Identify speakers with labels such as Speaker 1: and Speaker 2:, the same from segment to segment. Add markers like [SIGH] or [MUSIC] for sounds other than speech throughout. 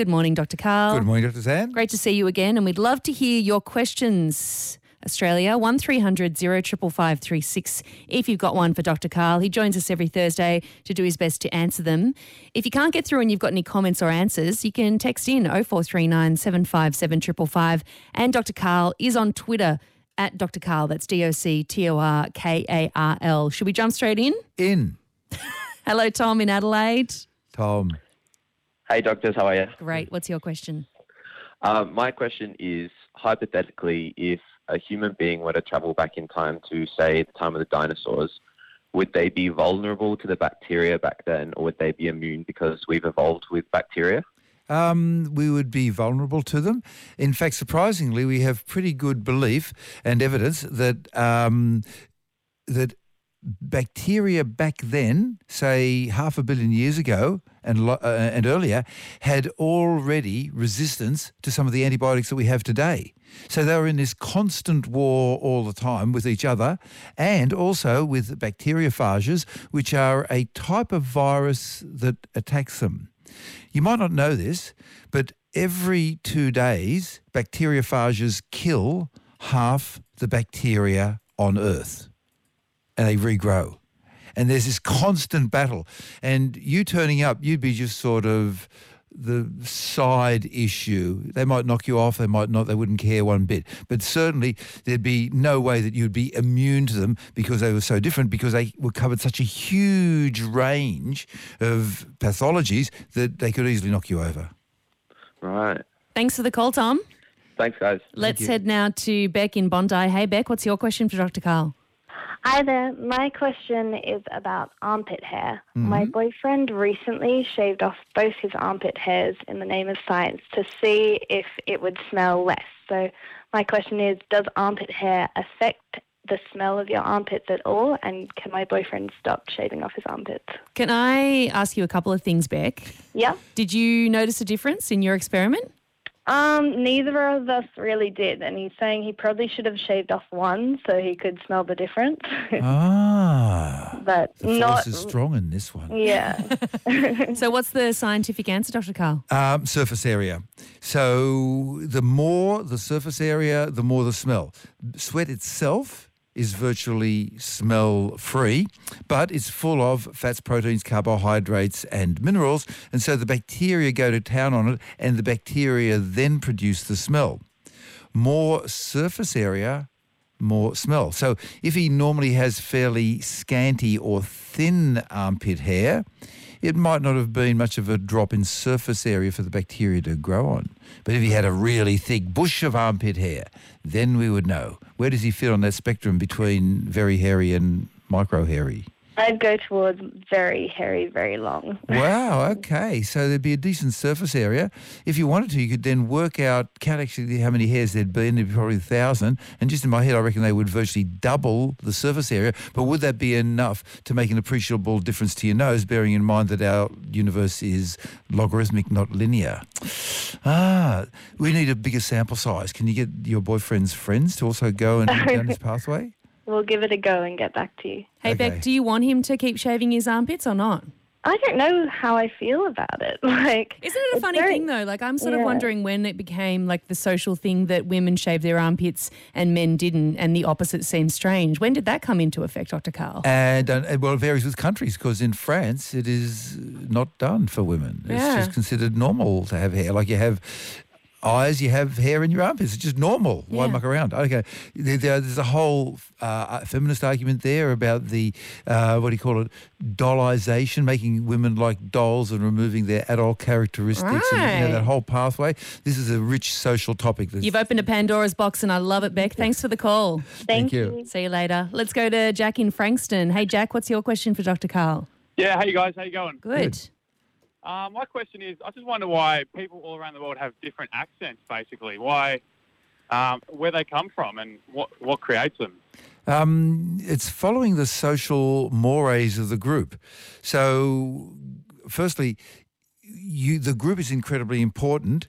Speaker 1: Good morning, Dr. Karl.
Speaker 2: Good morning, Dr. Zan.
Speaker 1: Great to see you again, and we'd love to hear your questions. Australia, 1300 055536 if you've got one for Dr. Karl, He joins us every Thursday to do his best to answer them. If you can't get through and you've got any comments or answers, you can text in 0439 757 555. And Dr. Karl is on Twitter at Dr. Karl. That's D O C T O R K A R L. Should we jump straight in?
Speaker 2: In. [LAUGHS]
Speaker 1: Hello, Tom in Adelaide.
Speaker 2: Tom.
Speaker 3: Hey, doctors, how are you?
Speaker 1: Great. What's your question?
Speaker 3: Uh, my question is hypothetically, if a human being were to travel back in time to, say, the time of the dinosaurs, would they be vulnerable to the bacteria back then, or would they be immune because we've evolved with bacteria?
Speaker 2: Um, we would be vulnerable to them. In fact, surprisingly, we have pretty good belief and evidence that um, that bacteria back then, say half a billion years ago and uh, and earlier, had already resistance to some of the antibiotics that we have today. So they were in this constant war all the time with each other and also with bacteriophages, which are a type of virus that attacks them. You might not know this, but every two days, bacteriophages kill half the bacteria on Earth and they regrow. And there's this constant battle. And you turning up, you'd be just sort of the side issue. They might knock you off, they might not, they wouldn't care one bit. But certainly there'd be no way that you'd be immune to them because they were so different, because they were covered such a huge range of pathologies that they could easily knock you over.
Speaker 3: Right.
Speaker 1: Thanks for the call, Tom.
Speaker 3: Thanks, guys.
Speaker 1: Let's head now to Beck in Bondi. Hey, Beck, what's your question for Dr. Karl?
Speaker 4: Hi there. My question is about armpit hair. My mm-hmm. boyfriend recently shaved off both his armpit hairs in the name of science to see if it would smell less. So, my question is Does armpit hair affect the smell of your armpits at all? And can my boyfriend stop shaving off his armpits?
Speaker 1: Can I ask you a couple of things, Beck?
Speaker 4: Yeah.
Speaker 1: Did you notice a difference in your experiment?
Speaker 4: Um, neither of us really did, and he's saying he probably should have shaved off one so he could smell the difference. [LAUGHS]
Speaker 2: Ah.
Speaker 4: but
Speaker 2: The
Speaker 4: not.
Speaker 2: force is strong in this one.
Speaker 4: Yeah. [LAUGHS] [LAUGHS]
Speaker 1: So, what's the scientific answer, Dr. Karl?
Speaker 2: Um, surface area. So the more the surface area, the more the smell. Sweat itself is virtually smell free, but it's full of fats, proteins, carbohydrates, and minerals. And so the bacteria go to town on it, and the bacteria then produce the smell. More surface area, more smell. So if he normally has fairly scanty or thin armpit hair, it might not have been much of a drop in surface area for the bacteria to grow on. But if he had a really thick bush of armpit hair, then we would know. Where does he fit on that spectrum between very hairy and micro hairy?
Speaker 4: I'd go towards very hairy, very long. [LAUGHS]
Speaker 2: Wow, okay. So there'd be a decent surface area. If you wanted to, you could then work out, count actually how many hairs there'd be, and there'd be probably a thousand. And just in my head, I reckon they would virtually double the surface area. But would that be enough to make an appreciable difference to your nose, bearing in mind that our universe is logarithmic, not linear? Ah, we need a bigger sample size. Can you get your boyfriend's friends to also go and [LAUGHS] down this pathway?
Speaker 4: We'll give it a go and get back to you.
Speaker 1: Hey,
Speaker 2: Okay.
Speaker 1: Beck, do you want him to keep shaving his armpits or not?
Speaker 4: I don't know how I feel about it. [LAUGHS] Like,
Speaker 1: Isn't it a funny
Speaker 4: very-
Speaker 1: thing though? Like I'm sort of wondering when it became like the social thing that women shave their armpits and men didn't, and the opposite seems strange. When did that come into effect, Dr. Karl?
Speaker 2: And uh, well, it varies with countries because in France it is not done for women. It's
Speaker 1: Yeah.
Speaker 2: just considered normal to have hair. Like you have eyes, you have hair in your armpits. It's just normal. Why
Speaker 1: Yeah.
Speaker 2: muck around? Okay, there, there- there's a whole uh, feminist argument there about the uh, what do you call it, dollization, making women like dolls and removing their adult characteristics. And, you know,
Speaker 1: Right.
Speaker 2: that whole pathway. This is a rich social topic. That's,
Speaker 1: You've opened a Pandora's box, and I love it, Beck. Thanks for the call.
Speaker 4: Thank,
Speaker 2: you.
Speaker 4: you.
Speaker 1: See you later. Let's go to Jack in Frankston. Hey, Jack, what's your question for Dr. Karl?
Speaker 5: Yeah, hey guys, how you going?
Speaker 1: Good.
Speaker 5: Uh, my question is, I just wonder why people all around the world have different accents. Basically, why, um, where they come from, and what what creates them.
Speaker 2: Um, it's following the social mores of the group. So, firstly, you the group is incredibly important.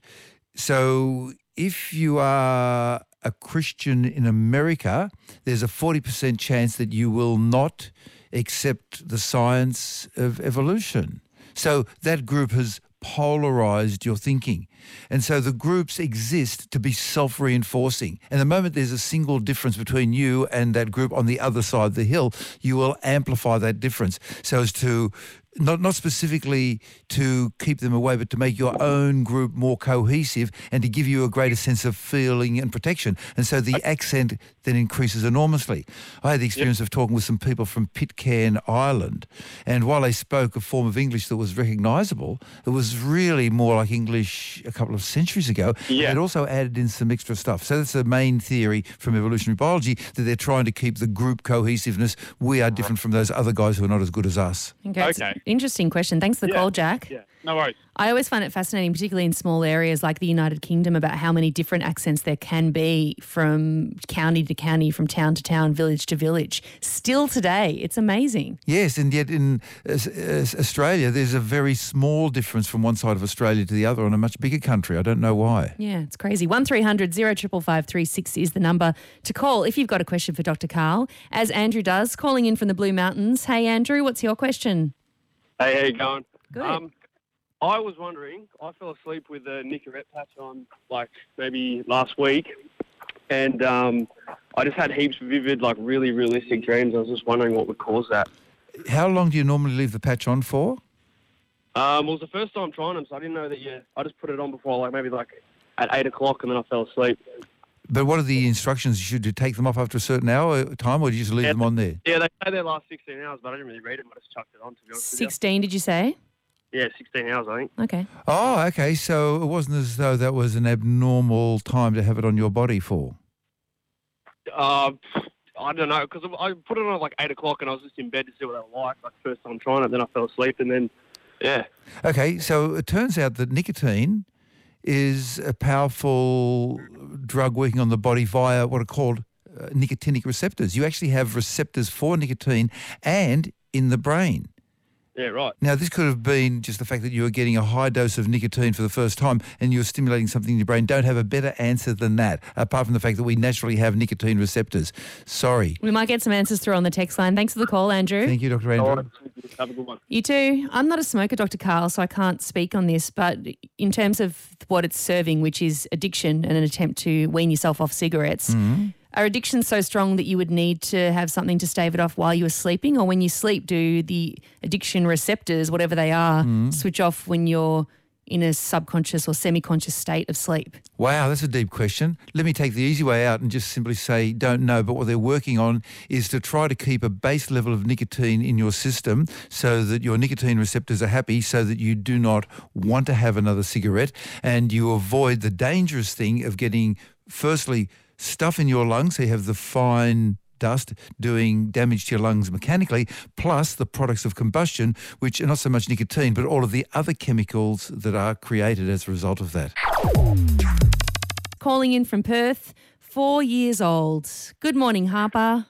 Speaker 2: So, if you are a Christian in America, there's a 40% chance that you will not accept the science of evolution. So that group has polarized your thinking. And so the groups exist to be self-reinforcing. And the moment there's a single difference between you and that group on the other side of the hill, you will amplify that difference so as to not not specifically to keep them away, but to make your own group more cohesive and to give you a greater sense of feeling and protection. And so the accent then increases enormously. I had the experience of talking with some people from Pitcairn Island, and while they spoke a form of English that was recognisable, it was really more like English a couple of centuries ago.
Speaker 6: Yeah.
Speaker 2: It also added in some extra stuff. So that's the main theory from evolutionary biology that they're trying to keep the group cohesiveness. We are different from those other guys who are not as good as us.
Speaker 1: Okay.
Speaker 5: Okay.
Speaker 1: Interesting question. Thanks for the
Speaker 5: Yeah.
Speaker 1: call, Jack.
Speaker 5: Yeah, no worries.
Speaker 1: I always find it fascinating, particularly in small areas like the United Kingdom, about how many different accents there can be from county to county, from town to town, village to village. Still today, it's amazing.
Speaker 2: Yes, and yet in uh, Australia, there's a very small difference from one side of Australia to the other on a much bigger country. I don't know why.
Speaker 1: Yeah, it's crazy. 1300 055536 is the number to call if you've got a question for Dr. Karl, as Andrew does, calling in from the Blue Mountains. Hey, Andrew, what's your question?
Speaker 6: Hey, how you going?
Speaker 1: Good.
Speaker 6: Um, I was wondering, I fell asleep with a Nicorette patch on, like maybe last week, and um, I just had heaps of vivid, like really realistic dreams. I was just wondering what would cause that.
Speaker 2: How long do you normally leave the patch on for?
Speaker 6: Um, it was the first time trying them, so I didn't know that you. I just put it on before, like maybe like at eight o'clock, and then I fell asleep.
Speaker 2: But what are the instructions? Should you take them off after a certain hour time, or do you just leave
Speaker 6: Yeah.
Speaker 2: them on there?
Speaker 6: Yeah, they say they last 16 hours, but I didn't really read them. I just chucked it on, to be honest with
Speaker 1: 16, did you say?
Speaker 6: You. Yeah, 16 hours, I think.
Speaker 1: Okay.
Speaker 2: Oh, okay. So it wasn't as though that was an abnormal time to have it on your body for.
Speaker 6: Uh, I don't know, because I put it on at like 8 o'clock, and I was just in bed to see what they were like, like first time trying it, then I fell asleep, and then, yeah.
Speaker 2: Okay, so it turns out that nicotine is a powerful drug working on the body via what are called uh, nicotinic receptors. You actually have receptors for nicotine and in the brain.
Speaker 6: Yeah, right.
Speaker 2: Now, this could have been just the fact that you were getting a high dose of nicotine for the first time and you're stimulating something in your brain. Don't have a better answer than that, apart from the fact that we naturally have nicotine receptors. Sorry.
Speaker 1: We might get some answers through on the text line. Thanks for the call, Andrew.
Speaker 2: Thank you, Dr. Andrew.
Speaker 6: All right. Have a good one.
Speaker 1: You too. I'm not a smoker, Dr. Karl, so I can't speak on this. But in terms of what it's serving, which is addiction and an attempt to wean yourself off cigarettes, mm-hmm. Are addictions so strong that you would need to have something to stave it off while you were sleeping? Or when you sleep, do the addiction receptors, whatever they are, mm-hmm. switch off when you're in a subconscious or semi conscious state of sleep?
Speaker 2: Wow, that's a deep question. Let me take the easy way out and just simply say don't know. But what they're working on is to try to keep a base level of nicotine in your system so that your nicotine receptors are happy so that you do not want to have another cigarette and you avoid the dangerous thing of getting, firstly, stuff in your lungs. So you have the fine dust doing damage to your lungs mechanically, plus the products of combustion, which are not so much nicotine, but all of the other chemicals that are created as a result of that.
Speaker 1: Calling in from Perth, four years old. Good morning, Harper.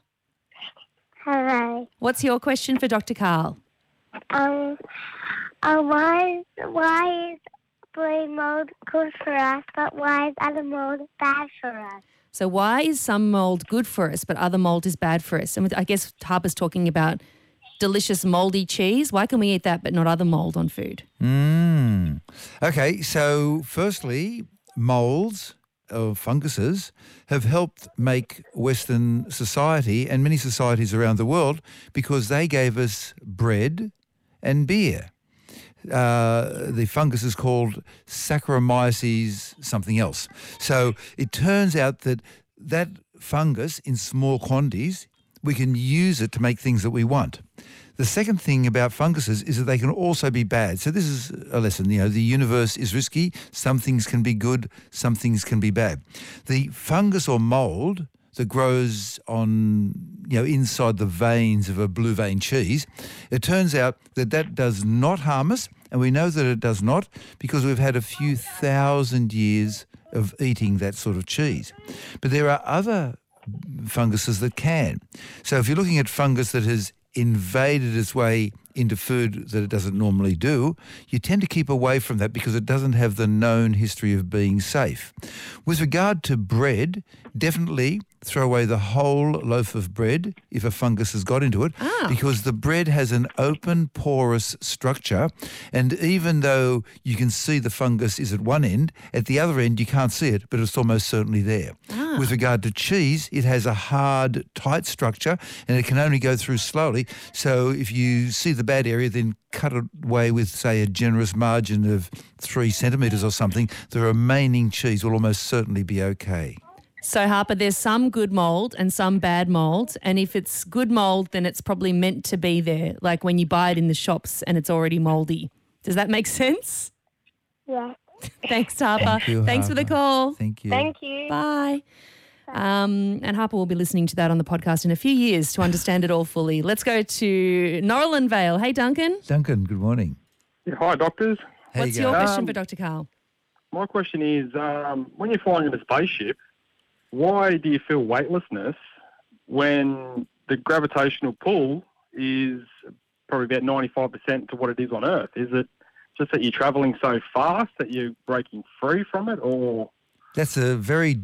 Speaker 7: Hello.
Speaker 1: What's your question for Dr. Karl?
Speaker 7: Um, uh, why, why is blue mold good for us, but why is other mold bad for us?
Speaker 1: So, why is some mold good for us, but other mold is bad for us? And I guess Harper's talking about delicious moldy cheese. Why can we eat that, but not other mold on food?
Speaker 2: Mm. Okay, so firstly, molds of funguses have helped make Western society and many societies around the world because they gave us bread and beer. Uh, the fungus is called Saccharomyces something else. So it turns out that that fungus in small quantities, we can use it to make things that we want. The second thing about funguses is that they can also be bad. So this is a lesson. You know, the universe is risky. Some things can be good. Some things can be bad. The fungus or mold that grows on, you know, inside the veins of a blue vein cheese, it turns out that that does not harm us. And we know that it does not because we've had a few thousand years of eating that sort of cheese. But there are other funguses that can. So if you're looking at fungus that has invaded its way into food that it doesn't normally do, you tend to keep away from that because it doesn't have the known history of being safe. With regard to bread, definitely throw away the whole loaf of bread if a fungus has got into it
Speaker 1: Ah.
Speaker 2: because the bread has an open porous structure and even though you can see the fungus is at one end at the other end you can't see it but it's almost certainly there
Speaker 1: Ah.
Speaker 2: with regard to cheese it has a hard tight structure and it can only go through slowly so if you see the bad area then cut it away with say a generous margin of three centimetres or something the remaining cheese will almost certainly be okay
Speaker 1: So, Harper, there's some good mold and some bad mold. And if it's good mold, then it's probably meant to be there, like when you buy it in the shops and it's already moldy. Does that make [LAUGHS] sense?
Speaker 7: Yeah. [LAUGHS]
Speaker 1: Thanks, Harper.
Speaker 2: Thank you,
Speaker 1: Thanks for the call.
Speaker 2: thank you
Speaker 7: Thank you.
Speaker 1: Bye. Um, and Harper will be listening to that on the podcast in a few years to understand it all fully. Let's go to Norland Vale. Hey, Duncan.
Speaker 2: Duncan good morning
Speaker 5: Yeah, hi, doctors.
Speaker 2: How
Speaker 1: What's
Speaker 2: you
Speaker 1: your question
Speaker 5: Um,
Speaker 1: for Dr. Karl?
Speaker 5: My question is, um, when you're flying in a spaceship, why do you feel weightlessness when the gravitational pull is probably about 95% to what it is on Earth? Is it just that you're travelling so fast that you're breaking free from it, or
Speaker 2: That's a very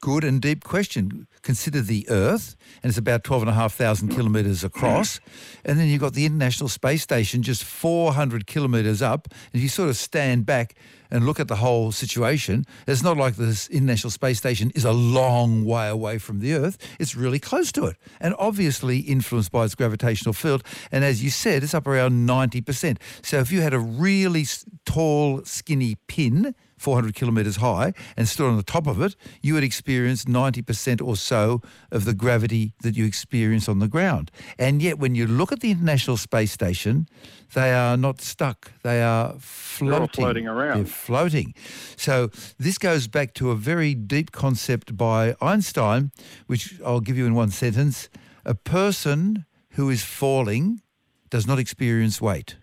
Speaker 2: good and deep question. Consider the Earth, and it's about 12,500 kilometres across. And then you've got the International Space Station just 400 kilometres up. And if you sort of stand back and look at the whole situation, it's not like this International Space Station is a long way away from the Earth. It's really close to it and obviously influenced by its gravitational field. And as you said, it's up around 90%. So if you had a really tall, skinny pin, 400 kilometres high and stood on the top of it, you would experience 90% or so of the gravity that you experience on the ground. And yet, when you look at the International Space Station, they are not stuck. They are floating.
Speaker 5: floating around.
Speaker 2: They're floating. So this goes back to a very deep concept by Einstein, which I'll give you in one sentence. A person who is falling does not experience weight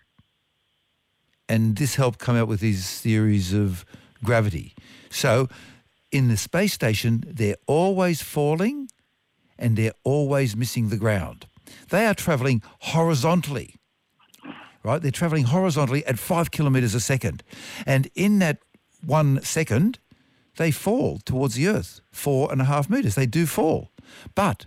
Speaker 2: and this helped come out with his theories of gravity. So, in the space station, they're always falling and they're always missing the ground. They are traveling horizontally, right? They're traveling horizontally at five kilometers a second. And in that one second, they fall towards the Earth, four and a half meters. They do fall. But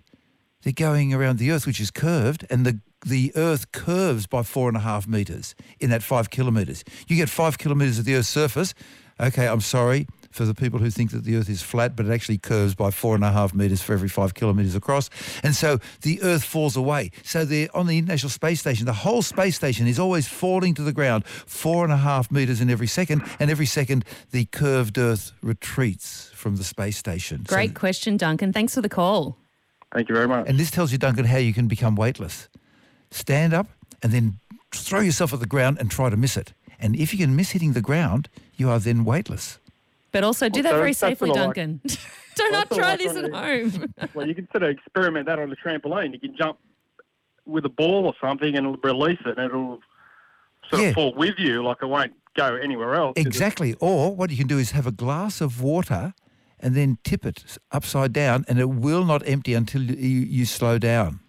Speaker 2: they're going around the Earth, which is curved, and the the Earth curves by four and a half meters in that five kilometers. You get five kilometers of the Earth's surface. Okay, I'm sorry for the people who think that the Earth is flat, but it actually curves by four and a half meters for every five kilometers across. And so the Earth falls away. So they're on the International Space Station. The whole space station is always falling to the ground four and a half meters in every second. And every second, the curved Earth retreats from the space station. So-
Speaker 1: Great question, Duncan. Thanks for the call.
Speaker 5: thank you very much.
Speaker 2: and this tells you, Duncan, how you can become weightless. Stand up and then throw yourself at the ground and try to miss it. And if you can miss hitting the ground, you are then weightless.
Speaker 1: But also do that
Speaker 5: Also,
Speaker 1: very safely,
Speaker 5: what like.
Speaker 1: Duncan. [LAUGHS] Do not
Speaker 5: That's what I
Speaker 1: try
Speaker 5: like
Speaker 1: this at
Speaker 5: it.
Speaker 1: home. [LAUGHS]
Speaker 5: well, you can sort of experiment that on the trampoline. You can jump with a ball or something and release it and it'll sort
Speaker 2: Yeah.
Speaker 5: of fall with you, like it won't go anywhere else.
Speaker 2: Exactly. Or what you can do is have a glass of water and then tip it upside down and it will not empty until you, you slow down.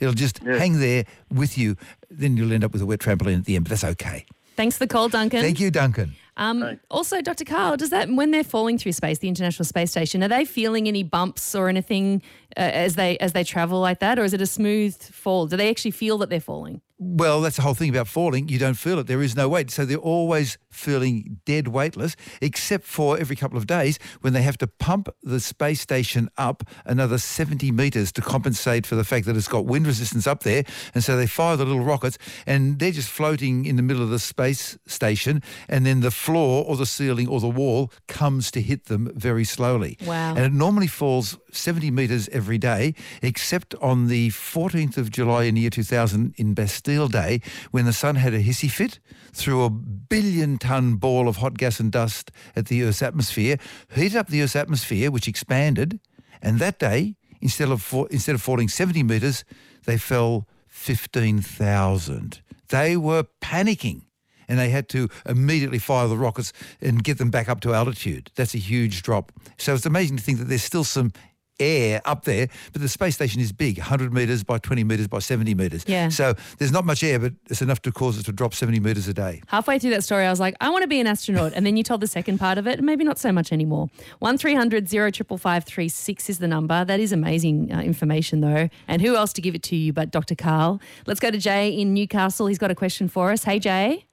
Speaker 2: It'll just
Speaker 5: Yeah.
Speaker 2: hang there with you. Then you'll end up with a wet trampoline at the end, but that's okay.
Speaker 1: Thanks for the call, Duncan.
Speaker 2: Thank you, Duncan.
Speaker 1: Um, also, Dr. Karl, does that when they're falling through space, the International Space Station, are they feeling any bumps or anything uh, as they as they travel like that, or is it a smooth fall? Do they actually feel that they're falling?
Speaker 2: Well, that's the whole thing about falling. You don't feel it. There is no weight. So they're always feeling dead weightless, except for every couple of days when they have to pump the space station up another 70 metres to compensate for the fact that it's got wind resistance up there. And so they fire the little rockets and they're just floating in the middle of the space station. And then the floor or the ceiling or the wall comes to hit them very slowly.
Speaker 1: Wow.
Speaker 2: And it normally falls 70 metres every day, except on the 14th of July in the year 2000 in Bastille Day, when the sun had a hissy fit through a billion ton ball of hot gas and dust at the Earth's atmosphere, heated up the Earth's atmosphere, which expanded. And that day, instead of, instead of falling 70 metres, they fell 15,000. They were panicking and they had to immediately fire the rockets and get them back up to altitude. That's a huge drop. So it's amazing to think that there's still some air up there, but the space station is big, 100 metres by 20 metres by 70 metres.
Speaker 1: Yeah.
Speaker 2: So there's not much air, but it's enough to cause it to drop 70 metres a day.
Speaker 1: Halfway through that story, I was like, I want to be an astronaut. And then you told the second part of it, maybe not so much anymore. 1300 055536 is the number. That is amazing uh, information, though. And who else to give it to you but Dr. Karl? Let's go to Jay in Newcastle. He's got a question for us. Hey, Jay.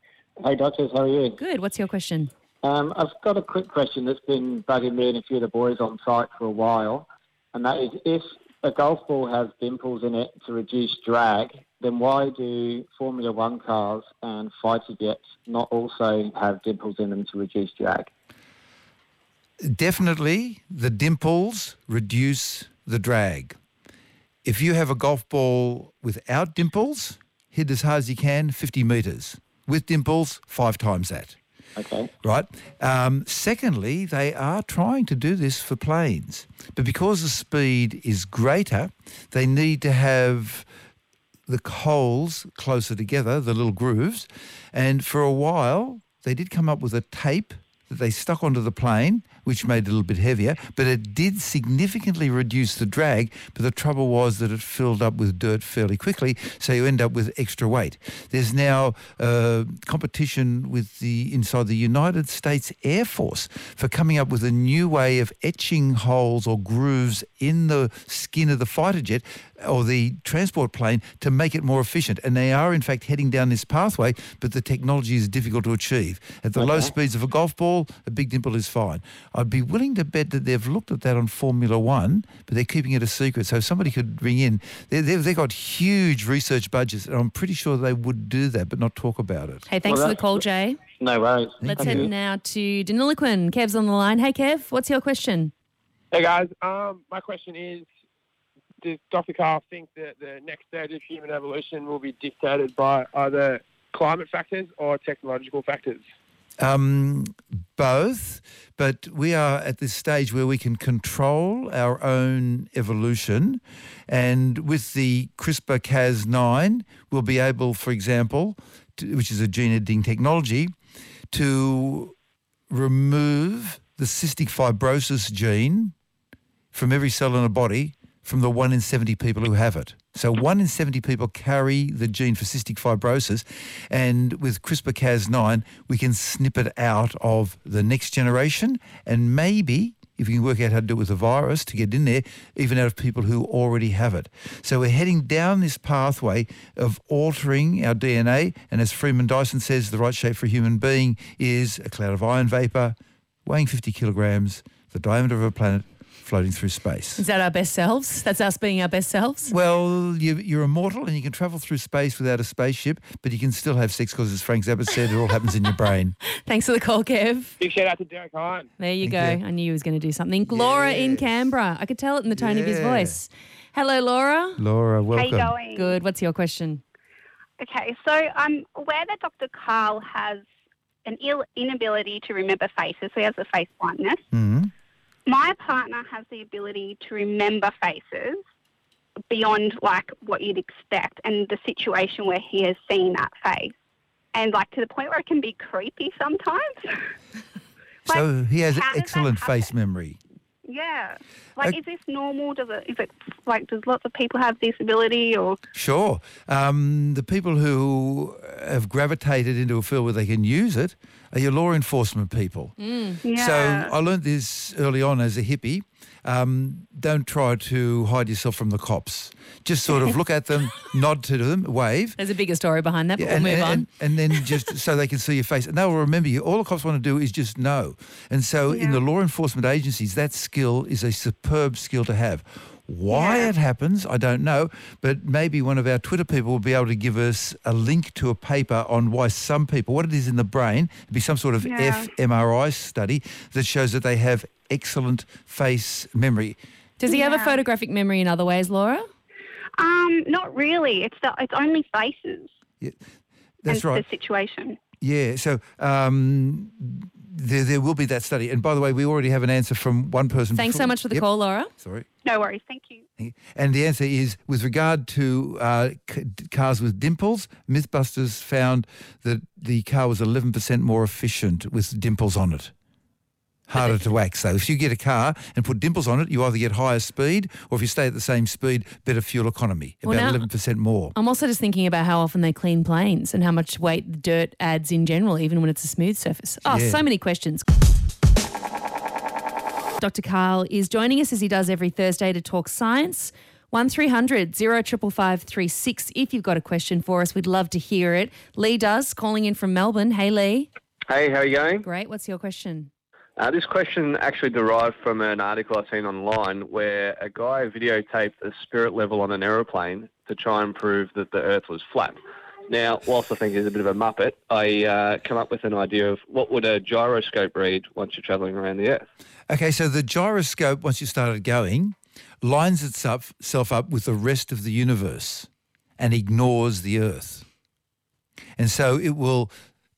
Speaker 8: Hey, doctors, how are you?
Speaker 1: Good. What's your question?
Speaker 8: Um, I've got a quick question that's been bugging me and a few of the boys on site for a while, and that is if a golf ball has dimples in it to reduce drag, then why do Formula One cars and fighter jets not also have dimples in them to reduce drag?
Speaker 2: Definitely, the dimples reduce the drag. If you have a golf ball without dimples, hit as hard as you can, 50 metres. With dimples, five times that.
Speaker 8: Okay.
Speaker 2: Right. Um, secondly, they are trying to do this for planes, but because the speed is greater, they need to have the holes closer together, the little grooves. And for a while, they did come up with a tape that they stuck onto the plane, which made it a little bit heavier, but it did significantly reduce the drag. But the trouble was that it filled up with dirt fairly quickly, so you end up with extra weight. There's now uh, competition with the inside the United States Air Force for coming up with a new way of etching holes or grooves in the skin of the fighter jet or the transport plane to make it more efficient. And they are, in fact, heading down this pathway, but the technology is difficult to achieve. At the low speeds of a golf ball, a big dimple is fine. I'd be willing to bet that they've looked at that on Formula One, but they're keeping it a secret. So if somebody could ring in. They, they've, they've got huge research budgets, and I'm pretty sure they would do that, but not talk about it.
Speaker 1: Hey, thanks
Speaker 8: Well,
Speaker 1: for the call, Jay.
Speaker 8: No worries.
Speaker 1: Let's
Speaker 8: Thank
Speaker 1: head
Speaker 8: you.
Speaker 1: now to Deniliquin. Kev's on the line. Hey, Kev, what's your question?
Speaker 9: Hey guys, um, my question is: Does Dr. Karl think that the next stage of human evolution will be dictated by either climate factors or technological factors?
Speaker 2: Um, both, but we are at this stage where we can control our own evolution. And with the CRISPR Cas9, we'll be able, for example, to, which is a gene editing technology, to remove the cystic fibrosis gene from every cell in a body from the 1 in 70 people who have it. So 1 in 70 people carry the gene for cystic fibrosis and with CRISPR-Cas9 we can snip it out of the next generation and maybe if we can work out how to do it with a virus to get in there, even out of people who already have it. So we're heading down this pathway of altering our DNA and as Freeman Dyson says, the right shape for a human being is a cloud of iron vapor weighing 50 kilograms, the diameter of a planet, floating through space.
Speaker 1: Is that our best selves? That's us being our best selves?
Speaker 2: Well, you, you're immortal and you can travel through space without a spaceship, but you can still have sex because, as Frank Zappa said, it all happens in your brain. [LAUGHS]
Speaker 1: Thanks for the call, Kev.
Speaker 9: Big shout out to Derek Hine.
Speaker 1: There you
Speaker 2: Thank
Speaker 1: go. I knew he was going to do something. Laura in Canberra. I could tell it in the tone of his voice. Hello, Laura.
Speaker 2: Laura, welcome.
Speaker 10: How
Speaker 2: welcome.
Speaker 10: you going?
Speaker 1: Good. What's your question?
Speaker 10: Okay, so I'm aware that Dr. Karl has an Ill- inability to remember faces, so he has a face blindness.
Speaker 2: Mhm.
Speaker 10: My partner has the ability to remember faces beyond like what you'd expect and the situation where he has seen that face. And like to the point where it can be creepy sometimes. [LAUGHS] Like,
Speaker 2: So he has
Speaker 10: how does that
Speaker 2: excellent face memory.
Speaker 10: Yeah. Like,
Speaker 2: Okay.
Speaker 10: is this normal? Does it, is it, like, does lots of people have this ability or?
Speaker 2: Sure. Um, the people who have gravitated into a field where they can use it are your law enforcement people.
Speaker 10: Yeah.
Speaker 2: So I learned this early on as a hippie. Um, don't try to hide yourself from the cops. Just sort of look at them, [LAUGHS] nod to them, wave.
Speaker 1: There's a bigger story behind that, but
Speaker 2: Yeah, and,
Speaker 1: we'll move
Speaker 2: and,
Speaker 1: on.
Speaker 2: and, and then just [LAUGHS] so they can see your face. And they'll remember you. All the cops want to do is just know. And so in the law enforcement agencies, that skill is a superb skill to have. Why
Speaker 10: Yeah.
Speaker 2: it happens, I don't know, but maybe one of our Twitter people will be able to give us a link to a paper on why some people, what it is in the brain, it'd be some sort of
Speaker 10: Yeah.
Speaker 2: fMRI study that shows that they have excellent face memory.
Speaker 1: Does he have a photographic memory in other ways, Laura?
Speaker 10: Um, not really. It's the, it's only faces.
Speaker 2: Yeah, That's
Speaker 10: and
Speaker 2: right.
Speaker 10: The situation.
Speaker 2: Yeah, so um, there, there will be that study. And by the way, we already have an answer from one person.
Speaker 1: Thanks so much for the
Speaker 2: Yep,
Speaker 1: call, Laura.
Speaker 2: Sorry.
Speaker 10: No worries. Thank you.
Speaker 2: And the answer is with regard to uh, c- cars with dimples, Mythbusters found that the car was 11% more efficient with dimples on it. Harder to wax though. If you get a car and put dimples on it, you either get higher speed or if you stay at the same speed, better fuel economy,
Speaker 1: Well,
Speaker 2: about
Speaker 1: now-
Speaker 2: 11% more.
Speaker 1: I'm also just thinking about how often they clean planes and how much weight the dirt adds in general, even when it's a smooth surface. Oh,
Speaker 2: Yeah.
Speaker 1: so many questions. Dr. Karl is joining us as he does every Thursday to talk science. 1300 055536. If you've got a question for us, we'd love to hear it. Lee does, calling in from Melbourne. Hey, Lee.
Speaker 11: Hey, how are you going?
Speaker 1: Great. What's your question?
Speaker 11: Uh, this question actually derived from an article I've seen online where a guy videotaped a spirit level on an aeroplane to try and prove that the Earth was flat. Now, whilst I think he's a bit of a muppet, I uh, come up with an idea of what would a gyroscope read once you're travelling around the Earth.
Speaker 2: Okay, so the gyroscope, once you started going, lines itself up with the rest of the universe and ignores the Earth. And so it will,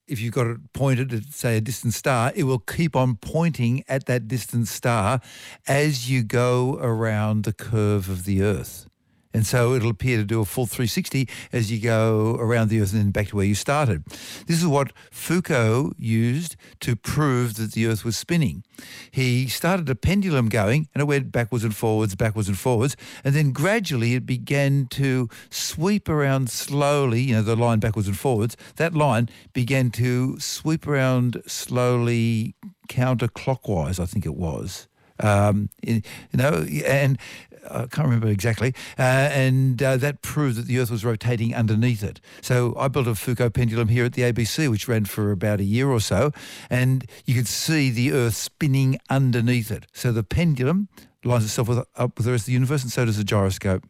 Speaker 2: if you've got it pointed at, say, a distant star, it will keep on pointing at that distant star as you go around the curve of the Earth. And so it'll appear to do a full 360 as you go around the Earth and then back to where you started. This is what Foucault used to prove that the Earth was spinning. He started a pendulum going and it went backwards and forwards, backwards and forwards. And then gradually it began to sweep around slowly, you know, the line backwards and forwards. That line began to sweep around slowly counterclockwise, I think it was. Um, you know, and I can't remember exactly, uh, and uh, that proved that the Earth was rotating underneath it. So I built a Foucault pendulum here at the ABC, which ran for about a year or so, and you could see the Earth spinning underneath it. So the pendulum lines itself with, up with the rest of the universe, and so does the gyroscope.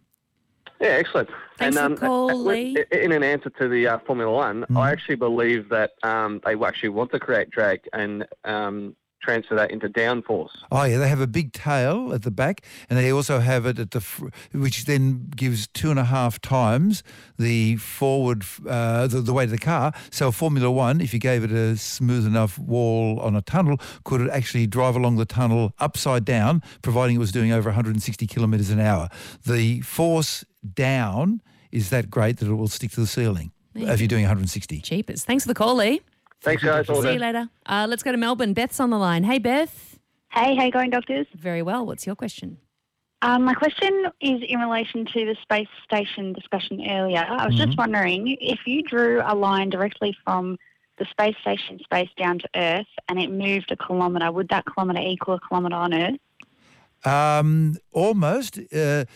Speaker 11: Yeah, excellent.
Speaker 1: Thanks
Speaker 11: and,
Speaker 1: for the
Speaker 11: uh,
Speaker 1: Lee.
Speaker 11: In an answer to the uh, Formula One, I actually believe that um, they actually want to create drag and um, transfer that into downforce.
Speaker 2: Oh yeah, they have a big tail at the back, and they also have it at the, fr- which then gives two and a half times the forward, uh, the, the weight of the car. So Formula One, if you gave it a smooth enough wall on a tunnel, could actually drive along the tunnel upside down, providing it was doing over 160 kilometres an hour. The force down is that great that it will stick to the ceiling if you're doing 160.
Speaker 1: Cheapers. Thanks for the call, Lee.
Speaker 11: Thanks, guys. All
Speaker 1: See you later. Uh, let's go to Melbourne. Beth's on the line. Hey, Beth.
Speaker 12: Hey, how you going, doctors?
Speaker 1: Very well. What's your question?
Speaker 12: Um, my question is in relation to the space station discussion earlier. I was
Speaker 1: Mm-hmm.
Speaker 12: just wondering if you drew a line directly from the space station space down to Earth and it moved a kilometre, would that kilometre equal a kilometre on Earth?
Speaker 2: Um, almost. Uh,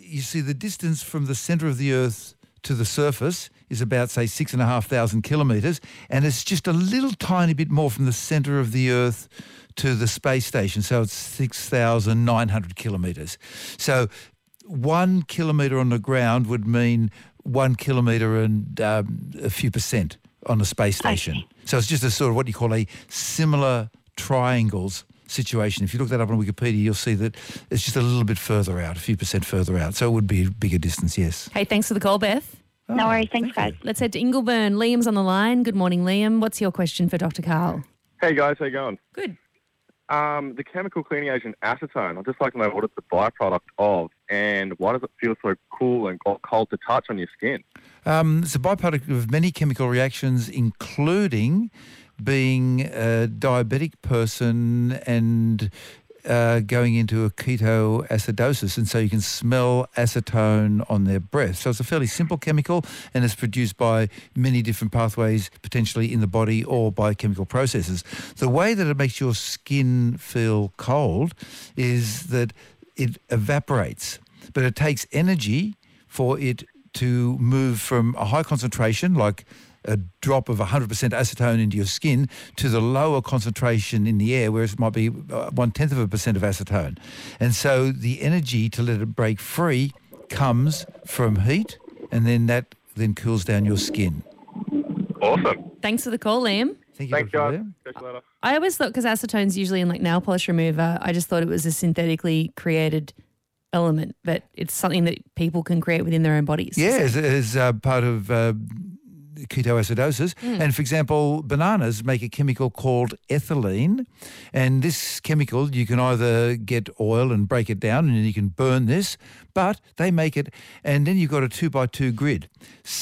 Speaker 2: you see, the distance from the centre of the Earth to the surface is about, say, six and a half thousand kilometres, and it's just a little tiny bit more from the centre of the Earth to the space station. So it's six thousand nine hundred kilometres. So one kilometre on the ground would mean one kilometre and um, a few percent on the space station. So it's just a sort of what you call a similar triangles situation. If you look that up on Wikipedia, you'll see that it's just a little bit further out, a few percent further out. So it would be a bigger distance, yes.
Speaker 1: Hey, thanks for the call, Beth.
Speaker 12: No worries, thanks, guys.
Speaker 1: Let's head to Ingleburn. Liam's on the line. Good morning, Liam. What's your question for Dr. Karl?
Speaker 13: Hey guys, how you going?
Speaker 1: Good.
Speaker 13: Um, the chemical cleaning agent acetone. I'd just like to know what it's a byproduct of, and why does it feel so cool and cold to touch on your skin?
Speaker 2: Um, it's a byproduct of many chemical reactions, including being a diabetic person and uh, going into a ketoacidosis, and so you can smell acetone on their breath. So it's a fairly simple chemical, and it's produced by many different pathways, potentially in the body or by chemical processes. The way that it makes your skin feel cold is that it evaporates, but it takes energy for it to move from a high concentration, like a drop of 100% acetone into your skin, to the lower concentration in the air, where it might be uh, one tenth of a percent of acetone. And so the energy to let it break free comes from heat, and then that then cools down your skin.
Speaker 13: Awesome.
Speaker 1: Thanks for the call, Liam.
Speaker 2: Thank you,
Speaker 13: Thanks, guys.
Speaker 2: Liam.
Speaker 13: Catch you later.
Speaker 1: I always thought because acetone's usually in like nail polish remover, I just thought it was a synthetically created element, but it's something that people can create within their own bodies.
Speaker 2: Yeah, as, as uh, part of uh, ketoacidosis.
Speaker 1: Mm.
Speaker 2: And for example, bananas make a chemical called ethylene. And this chemical, you can either get oil and break it down and you can burn this, but they make it, and then you've got a two by two grid.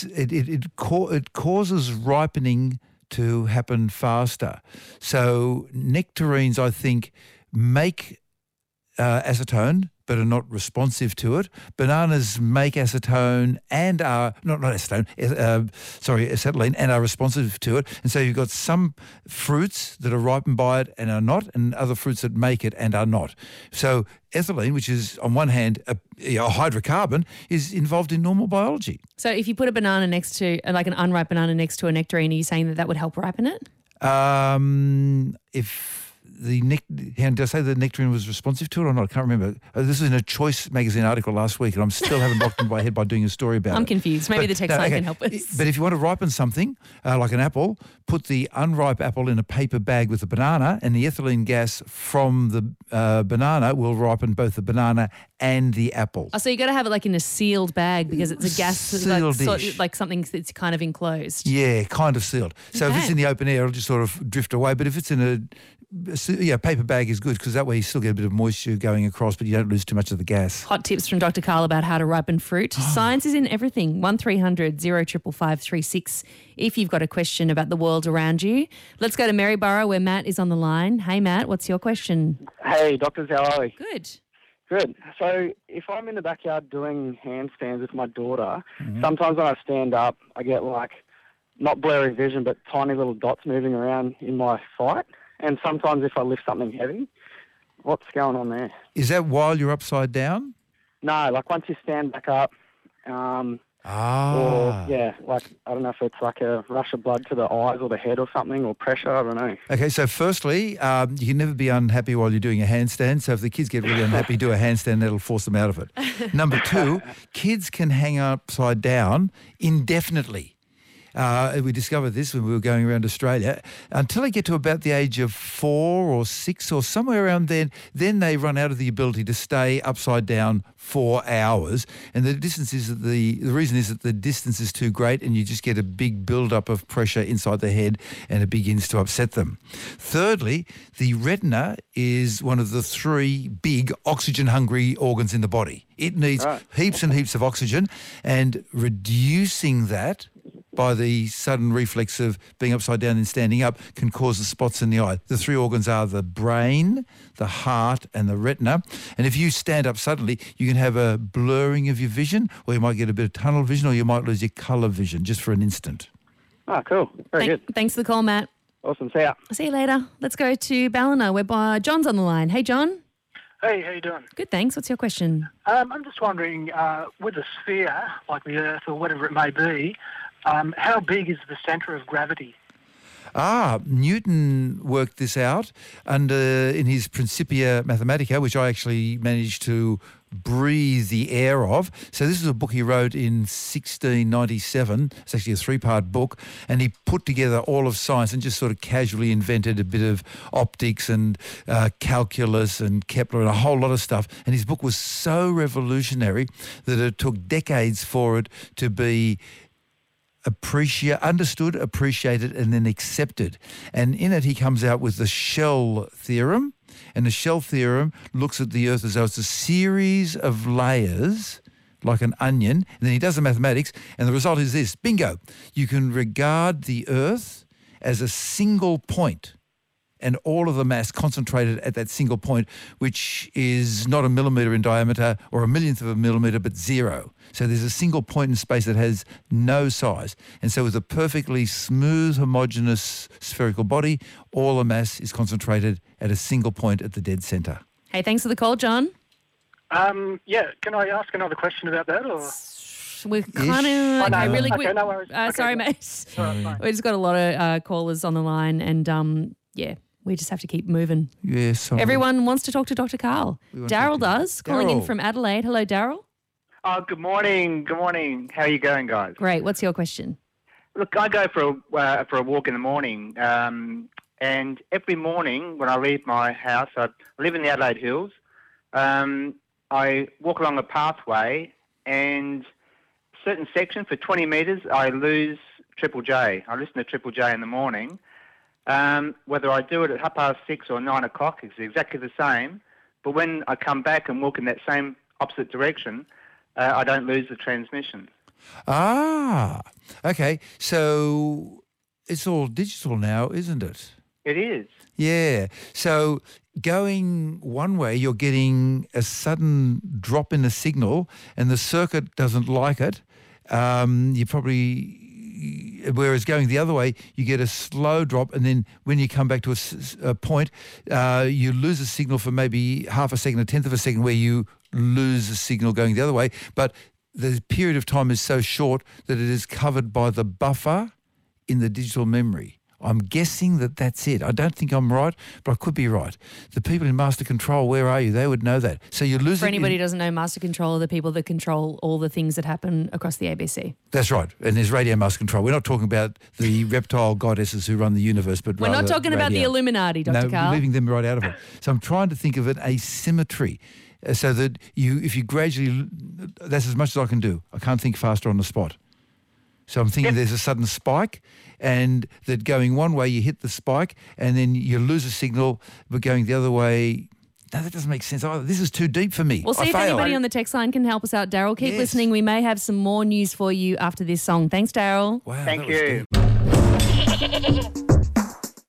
Speaker 2: It, it, it, it causes ripening to happen faster. So nectarines, I think, make uh, acetone but are not responsive to it. Bananas make acetone and are not not acetone, uh, sorry, acetylene and are responsive to it. And so you've got some fruits that are ripened by it and are not, and other fruits that make it and are not. So ethylene, which is on one hand a, a hydrocarbon, is involved in normal biology.
Speaker 1: So if you put a banana next to, uh, like an unripe banana next to a nectarine, are you saying that that would help ripen it?
Speaker 2: Um, if the did I say the nectarine was responsive to it or not? I can't remember. Uh, this is in a Choice magazine article last week, and I'm still haven't locked in my head by doing a story about it.
Speaker 1: I'm confused. Maybe
Speaker 2: But-
Speaker 1: the text
Speaker 2: no,
Speaker 1: line
Speaker 2: okay.
Speaker 1: can help us.
Speaker 2: But if you want to ripen something, uh, like an apple, put the unripe apple in a paper bag with a banana, and the ethylene gas from the uh, banana will ripen both the banana and the apple.
Speaker 1: Oh, so you got to have it like in a sealed bag because it's a gas, like, sort, like something that's kind of enclosed.
Speaker 2: Yeah, kind of sealed. So if it's in the open air, it'll just sort of drift away. But if it's in a yeah, paper bag is good because that way you still get a bit of moisture going across, but you don't lose too much of the gas.
Speaker 1: Hot tips from Dr. Karl about how to ripen fruit. Science is in everything. 1300 055536 if you've got a question about the world around you. Let's go to Maryborough where Matt is on the line. Hey, Matt, what's your question?
Speaker 14: Hey, doctors, how are we?
Speaker 1: Good.
Speaker 14: Good. So, if I'm in the backyard doing handstands with my daughter,
Speaker 2: Mm-hmm.
Speaker 14: sometimes when I stand up, I get like not blurry vision, but tiny little dots moving around in my sight. And sometimes if I lift something heavy, what's going on there?
Speaker 2: Is that while you're upside down?
Speaker 14: No, like once you stand back up, um,
Speaker 2: Ah.
Speaker 14: or yeah, like I don't know if it's like a rush of blood to the eyes or the head or something, or pressure. I don't know.
Speaker 2: Okay, so firstly, um, you can never be unhappy while you're doing a handstand. So if the kids get really unhappy, do a handstand, that'll force them out of it. Number two, [LAUGHS] kids can hang upside down indefinitely. Uh, we discovered this when we were going around Australia. Until they get to about the age of four or six or somewhere around then, then they run out of the ability to stay upside down for hours. And the distance is that the the reason is that the distance is too great, and you just get a big build-up of pressure inside the head, and it begins to upset them. Thirdly, the retina is one of the three big oxygen-hungry organs in the body. It needs heaps and heaps of oxygen, and reducing that by the sudden reflex of being upside down and standing up can cause the spots in the eye. The three organs are the brain, the heart, and the retina. And if you stand up suddenly, you can have a blurring of your vision, or you might get a bit of tunnel vision, or you might lose your colour vision just for an instant.
Speaker 14: Ah, cool. Very
Speaker 1: Thank-
Speaker 14: good.
Speaker 1: Thanks for the call, Matt.
Speaker 14: Awesome. See ya.
Speaker 1: See you later. Let's go to Ballina where by John's on the line. Hey, John.
Speaker 15: Hey, how you doing?
Speaker 1: Good, thanks. What's your question?
Speaker 15: Um, I'm just wondering, uh, with a sphere like the Earth or whatever it may be, um, how big is the centre of gravity?
Speaker 2: Ah, Newton worked this out under in his Principia Mathematica, which I actually managed to breathe the air of. So this is a book he wrote in 1697. It's actually a three-part book, and he put together all of science and just sort of casually invented a bit of optics and uh, calculus and Kepler and a whole lot of stuff. And his book was so revolutionary that it took decades for it to be appreciate, understood, appreciated, and then accepted. And in it, he comes out with the shell theorem. And the shell theorem looks at the Earth as though it's a series of layers, like an onion. And then he does the mathematics, and the result is this: bingo! You can regard the Earth as a single point and all of the mass concentrated at that single point, which is not a millimetre in diameter or a millionth of a millimetre, but zero. So there's a single point in space that has no size. And so with a perfectly smooth, homogeneous spherical body, all the mass is concentrated at a single point at the dead centre.
Speaker 1: Hey, thanks for the call, John.
Speaker 15: Um, yeah, can I ask another question about that? Or
Speaker 1: We're kind of okay, really quick.
Speaker 15: okay, no worries.
Speaker 1: Uh,
Speaker 15: Okay,
Speaker 1: sorry,
Speaker 15: no.
Speaker 1: mate.
Speaker 15: All right, fine. [LAUGHS]
Speaker 1: We just got a lot of uh, callers on the line, and um, yeah, we just have to keep moving.
Speaker 2: Yeah.
Speaker 1: Everyone wants to talk to Dr.
Speaker 16: Karl.
Speaker 1: Daryl does, calling in from Adelaide. Hello, Daryl.
Speaker 16: Oh, good morning. Good morning. How are you going, guys?
Speaker 1: Great. What's your question?
Speaker 16: Look, I go for a, uh, for a walk in the morning, um, and every morning when I leave my house, I live in the Adelaide Hills. Um, I walk along a pathway, and certain section for 20 metres, I lose Triple J. I listen to Triple J in the morning. Um, whether I do it at half past six or nine o'clock it's exactly the same. But when I come back and walk in that same opposite direction, uh, I don't lose the transmission.
Speaker 2: Ah, okay. So it's all digital now, isn't it?
Speaker 16: It is.
Speaker 2: Yeah. So going one way, you're getting a sudden drop in the signal, and the circuit doesn't like it. Um, you probably. Whereas going the other way, you get a slow drop, and then when you come back to a point, uh, you lose a signal for maybe half a second, a tenth of a second, where you lose the signal going the other way. But the period of time is so short that it is covered by the buffer in the digital memory. I'm guessing that that's it. I don't think I'm right, but I could be right. The people in master control, where are you? They would know that. So you lose
Speaker 1: For
Speaker 2: in-
Speaker 1: anybody who doesn't know, Master Control are the people that control all the things that happen across the ABC.
Speaker 2: That's right. And there's radio master control. We're not talking about the [LAUGHS] reptile goddesses who run the universe, but
Speaker 1: We're not talking about the. Illuminati, Dr.
Speaker 2: No,
Speaker 1: Karl.
Speaker 2: we're leaving them right out of it. So I'm trying to think of an asymmetry. Uh, So that you, if you gradually, that's as much as I can do. I can't think faster on the spot. So I'm thinking there's a sudden spike, and that going one way you hit the spike, and then you lose a signal, but going the other way, no, that doesn't make sense. either. this is too deep for me.
Speaker 1: We'll see
Speaker 2: I
Speaker 1: if
Speaker 2: failed.
Speaker 1: anybody on the text line can help us out. Daryl, keep
Speaker 2: Yes.
Speaker 1: listening. We may have some more news for you after this song. Thanks, Daryl.
Speaker 2: Wow,
Speaker 16: Thank you. [LAUGHS]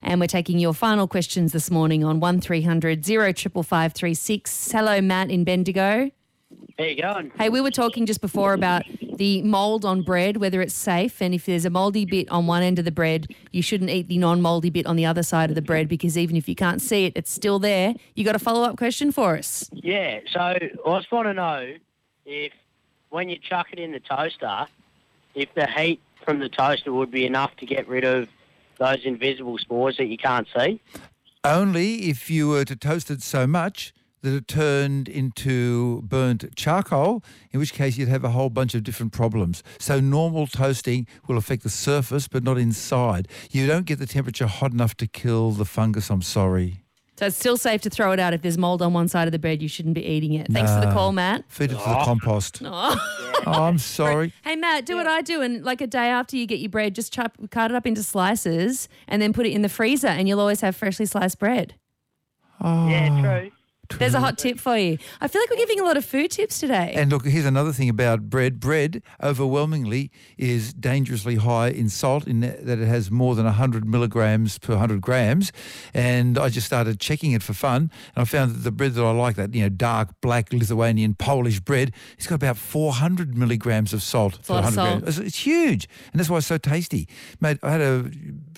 Speaker 1: And we're taking your final questions this morning on 1300 055536. Hello, Matt in Bendigo.
Speaker 17: How you going?
Speaker 1: Hey, we were talking just before about the mold on bread, whether it's safe, and if there's a moldy bit on one end of the bread, you shouldn't eat the non-moldy bit on the other side of the bread because even if you can't see it, it's still there. You got a follow-up question for us?
Speaker 17: Yeah, so I just want to know if when you chuck it in the toaster, if the heat from the toaster would be enough to get rid of those invisible spores that you can't see.
Speaker 2: Only if you were to toast it so much that it turned into burnt charcoal, in which case you'd have a whole bunch of different problems. So normal toasting will affect the surface, but not inside. You don't get the temperature hot enough to kill the fungus, I'm sorry.
Speaker 1: So it's still safe to throw it out if there's mold on one side of the bread. You shouldn't be eating it. Thanks for the call, Matt.
Speaker 2: Feed it to the oh. compost. [LAUGHS]
Speaker 1: Oh.
Speaker 2: Oh, I'm sorry.
Speaker 1: Hey Matt, do what I do, and like a day after you get your bread, just chop, cut it up into slices, and then put it in the freezer, and you'll always have freshly sliced bread.
Speaker 2: Oh.
Speaker 17: Yeah, true.
Speaker 1: There's a hot tip for you. I feel like we're giving a lot of food tips today.
Speaker 2: And look, here's another thing about bread. Bread overwhelmingly is dangerously high in salt in that it has more than 100 milligrams per 100 grams. And I just started checking it for fun. And I found that the bread that I like, that, you know, dark, black, Lithuanian, Polish bread, it's got about 400 milligrams of salt
Speaker 1: a lot of salt.
Speaker 2: grams. It's, it's huge. And that's why it's so tasty. Mate, I had a,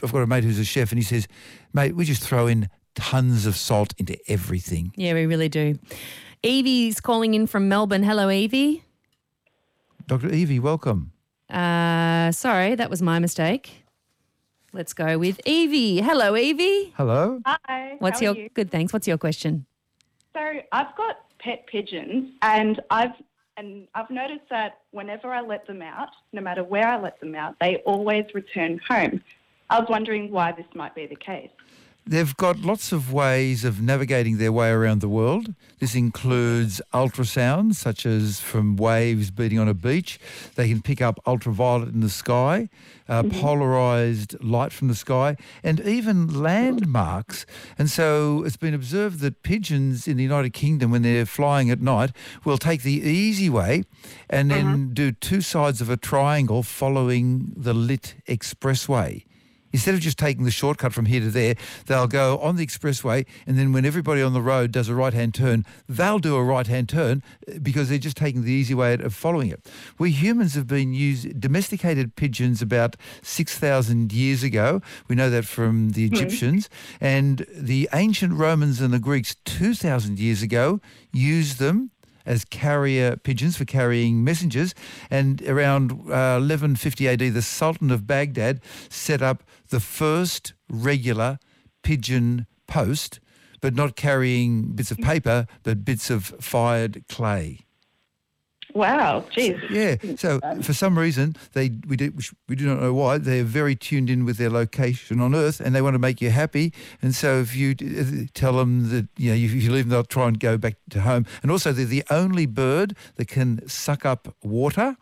Speaker 2: I've got a mate who's a chef and he says, mate, we just throw in tons of salt into everything.
Speaker 1: yeah, we really do. Evie's calling in from Melbourne. Hello, Evie.
Speaker 2: Dr. Evie, welcome.
Speaker 1: Uh, sorry, that was my mistake. Let's go with Evie. Hello, Evie.
Speaker 2: Hello.
Speaker 18: Hi.
Speaker 1: What's
Speaker 18: how
Speaker 1: your
Speaker 18: are you?
Speaker 1: good? Thanks. What's your question?
Speaker 18: So I've got pet pigeons, and I've and I've noticed that whenever I let them out, no matter where I let them out, they always return home. I was wondering why this might be the case.
Speaker 2: They've got lots of ways of navigating their way around the world. This includes ultrasounds, such as from waves beating on a beach. They can pick up ultraviolet in the sky, uh, polarized light from the sky, and even landmarks. And so it's been observed that pigeons in the United Kingdom, when they're flying at night, will take the easy way and then do two sides of a triangle following the lit expressway. Instead of just taking the shortcut from here to there, they'll go on the expressway, and then when everybody on the road does a right-hand turn, they'll do a right-hand turn uh, because they're just taking the easy way of following it. We humans have been used domesticated pigeons about six thousand years ago. We know that from the Egyptians, and the ancient Romans and the Greeks two thousand years ago used them as carrier pigeons for carrying messengers. And around uh, 1150 AD, the Sultan of Baghdad set up the first regular pigeon post, but not carrying bits of paper, but bits of fired clay.
Speaker 18: Wow, geez.
Speaker 2: Yeah. So for some reason, they we do we do not know why they are very tuned in with their location on Earth, and they want to make you happy. And so if you uh, tell them that you know if you leave them, they'll try and go back to home. And also, they're the only bird that can suck up water.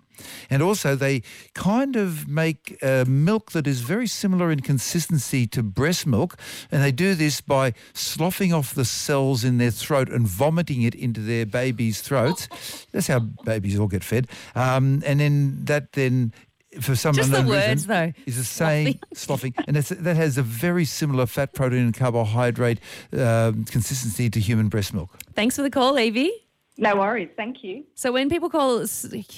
Speaker 2: And also, they kind of make uh, milk that is very similar in consistency to breast milk. And they do this by sloughing off the cells in their throat and vomiting it into their babies' throats. [LAUGHS] That's how babies all get fed. Um, and then that then for some
Speaker 1: Just the
Speaker 2: unknown
Speaker 1: words,
Speaker 2: reason,
Speaker 1: though.
Speaker 2: is the same sloughing, and that has a very similar fat, protein, and carbohydrate um, consistency to human breast milk.
Speaker 1: Thanks for the call, Evie.
Speaker 18: No worries. Thank you.
Speaker 1: So when people call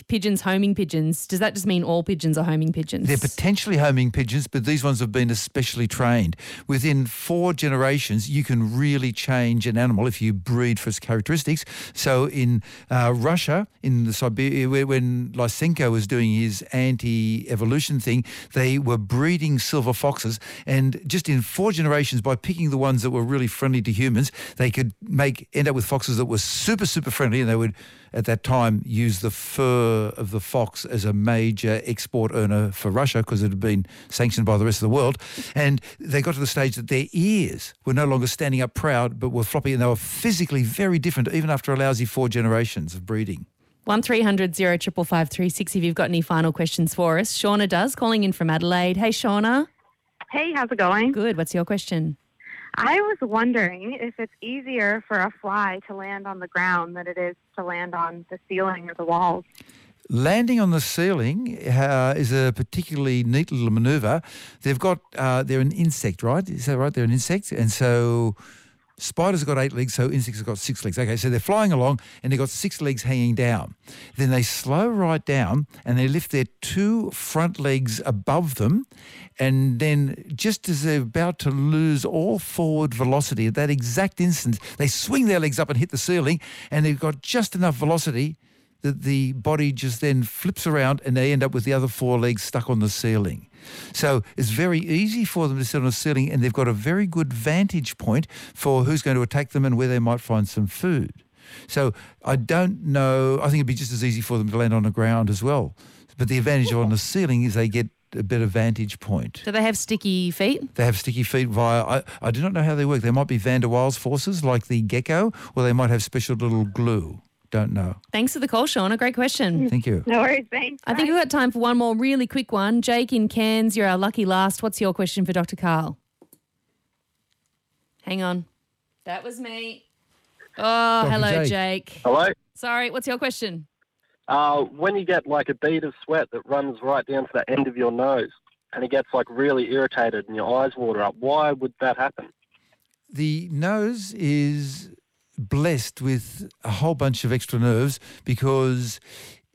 Speaker 1: pigeons homing pigeons, does that just mean all pigeons are homing pigeons?
Speaker 2: They're potentially homing pigeons, but these ones have been especially trained. Within four generations, you can really change an animal if you breed for its characteristics. So in uh, Russia, in the Siberia, when Lysenko was doing his anti-evolution thing, they were breeding silver foxes, and just in four generations, by picking the ones that were really friendly to humans, they could make end up with foxes that were super super friendly, and they would at that time use the fur of the fox as a major export earner for Russia because it had been sanctioned by the rest of the world. And they got to the stage that their ears were no longer standing up proud, but were floppy, and they were physically very different, even after a lousy four generations of breeding.
Speaker 1: One 055536 if you've got any final questions for us. Shauna does, calling in from Adelaide. Hey, Shauna.
Speaker 19: Hey, how's it going?
Speaker 1: Good. What's your question?
Speaker 19: I was wondering if it's easier for a fly to land on the ground than it is to land on the ceiling or the walls.
Speaker 2: Landing on the ceiling uh, is a particularly neat little maneuver. They've got uh, they're an insect, right? Is that right? They're an insect, and so spiders have got eight legs, so insects have got six legs. Okay, so they're flying along and they've got six legs hanging down. Then they slow right down and they lift their two front legs above them, and then just as they're about to lose all forward velocity at that exact instant, they swing their legs up and hit the ceiling, and they've got just enough velocity that the body just then flips around and they end up with the other four legs stuck on the ceiling. So it's very easy for them to sit on a ceiling and they've got a very good vantage point for who's going to attack them and where they might find some food. So I don't know, I think it'd be just as easy for them to land on the ground as well. But the advantage on the ceiling is they get a better vantage point.
Speaker 1: Do they have sticky feet?
Speaker 2: They have sticky feet via, I, I do not know how they work. They might be Van der Waals forces like the gecko, or they might have special little glue. Don't know.
Speaker 1: Thanks for the call, Sean. A Great question. [LAUGHS]
Speaker 2: Thank you.
Speaker 19: No worries, thanks.
Speaker 1: I think we've got time for one more really quick one. Jake in Cairns, you're our lucky last. What's your question for Dr. Karl? Hang on. That was me. Oh,
Speaker 20: Dr.
Speaker 1: hello,
Speaker 20: Jake.
Speaker 1: Jake.
Speaker 20: Hello.
Speaker 1: Sorry, what's your question?
Speaker 20: Uh, when you get like a bead of sweat that runs right down to the end of your nose and it gets like really irritated and your eyes water up, why would that happen?
Speaker 2: The nose is blessed with a whole bunch of extra nerves because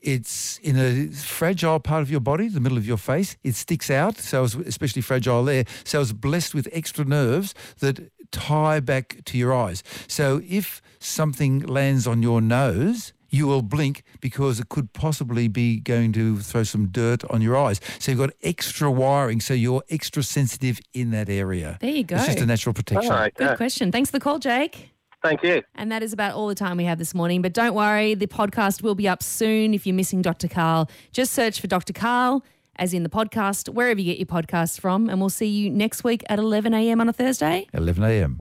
Speaker 2: it's in a fragile part of your body, the middle of your face. It sticks out, so it's especially fragile there. So it's blessed with extra nerves that tie back to your eyes. So if something lands on your nose, you will blink because it could possibly be going to throw some dirt on your eyes. So you've got extra wiring, so you're extra sensitive in that area.
Speaker 1: There you go.
Speaker 2: It's just a natural protection.
Speaker 1: Good question. Thanks for the call, Jake.
Speaker 20: Thank you.
Speaker 1: And that is about all the time we have this morning. But don't worry, the podcast will be up soon. If you're missing Dr. Karl, just search for Dr. Karl, as in the podcast, wherever you get your podcasts from. And we'll see you next week at 11 a.m. on a Thursday.
Speaker 2: 11 a.m.